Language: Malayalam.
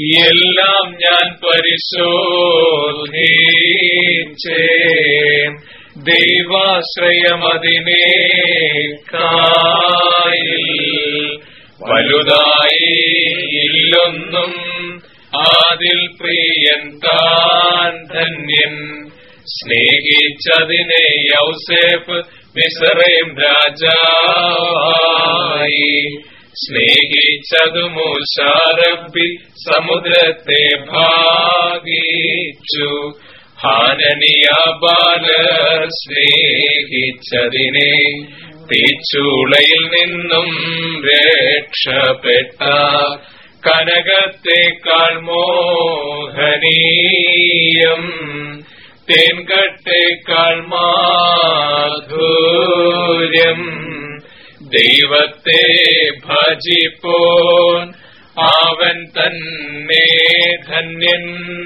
എല്ലാം ഞാൻ പരിശോധിച്ചേ. ദൈവാശ്രയമതിനെ കായിൽ വലുതായി ഇല്ലൊന്നും ആദിൽ പ്രിയൻ താൻ ധന്യൻ. സ്നേഹിച്ചതിനെ യൗസേഫ് മിസറേം രാജാവായി സ്നേഹിച്ചതു മൂശാരബി സമുദ്രത്തെ ഭാഗിച്ചു. ഹാനനിയ ബാലർ സ്നേഹിച്ചതിനെ തീച്ചൂളയിൽ നിന്നും രക്ഷപ്പെട്ട കനകത്തെക്കാൾ മോഹനീയം. തേൻകട്ടേക്കാൾ മാധുര്യം. दैवते भजिपोन् आवन्तन् मे धन्यम्